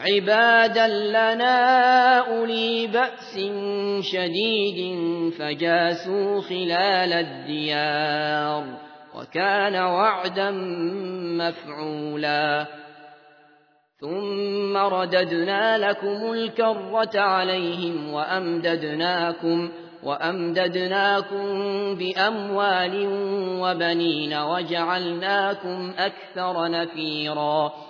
عبادا لنا أولي بأس شديد فجاسوا خلال الديار وكان وعدا مفعولا. ثم رددنا لكم الكرة عليهم وأمددناكم وأمددناكم بأموال وبنين وجعلناكم أكثر نفيرا.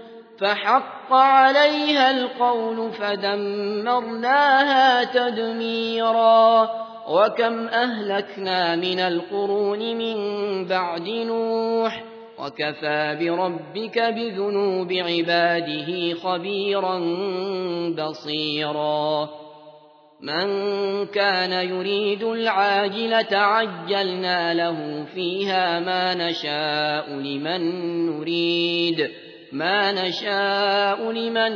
فحق عليها القول فدمرناها تدميرا. وكم أهلكنا من القرون من بعد نوح وكفى بربك بذنوب عباده خبيرا بصيرا. من كان يريد العاجلة عجلنا له فيها ما نشاء لمن نريد. ما نشاء لمن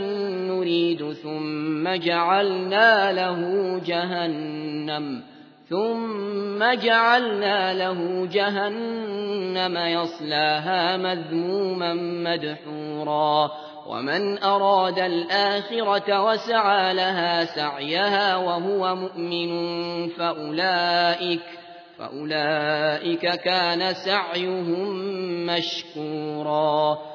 نريد ثم جعلنا له جهنم ثم جعلنا له جهنم يصلاها مذموما مدحورا ومن أراد الآخرة وسعى لها سعيها وهو مؤمن فأولئك فأولئك كان سعيهم مشكورا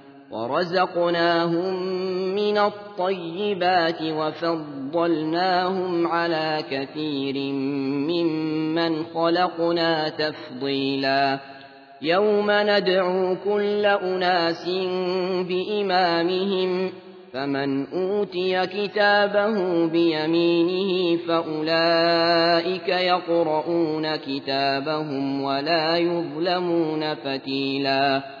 ورزقناهم من الطيبات وفضلناهم على كثير ممن خلقنا تفضيلا يوم ندعو كل أناس بإمامهم فمن أوتي كتابه بيمينه فأولئك يقرؤون كتابهم ولا يظلمون فتيلاً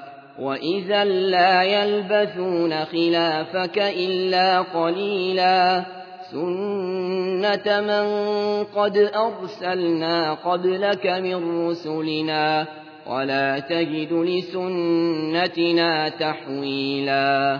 وإذا لا يلبثون خلافك إلا قليلا سنة من قد أرسلنا قبلك من رسلنا ولا تجد لسنتنا تحويلا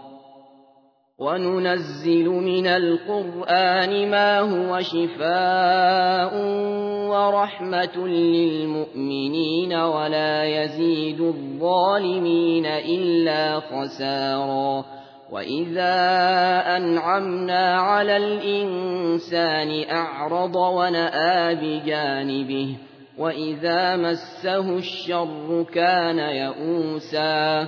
وننزل من القرآن ما هو شفاء ورحمة للمؤمنين ولا يزيد الظالمين إلا خساراً وإذا أنعمنا على الإنسان أعرض ونأى بجانبه وإذا مسه الشر كان يئوسا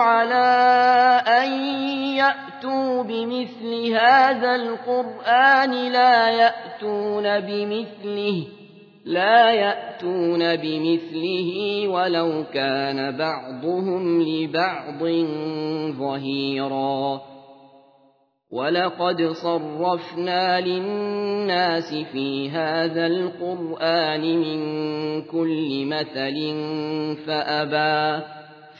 على أن يأتوا بمثل هذا القرآن لا يأتون بمثله لا يأتون بمثله ولو كان بعضهم لبعض ظهيراً. ولقد صرفنا للناس في هذا القرآن من كل مثل فأبى,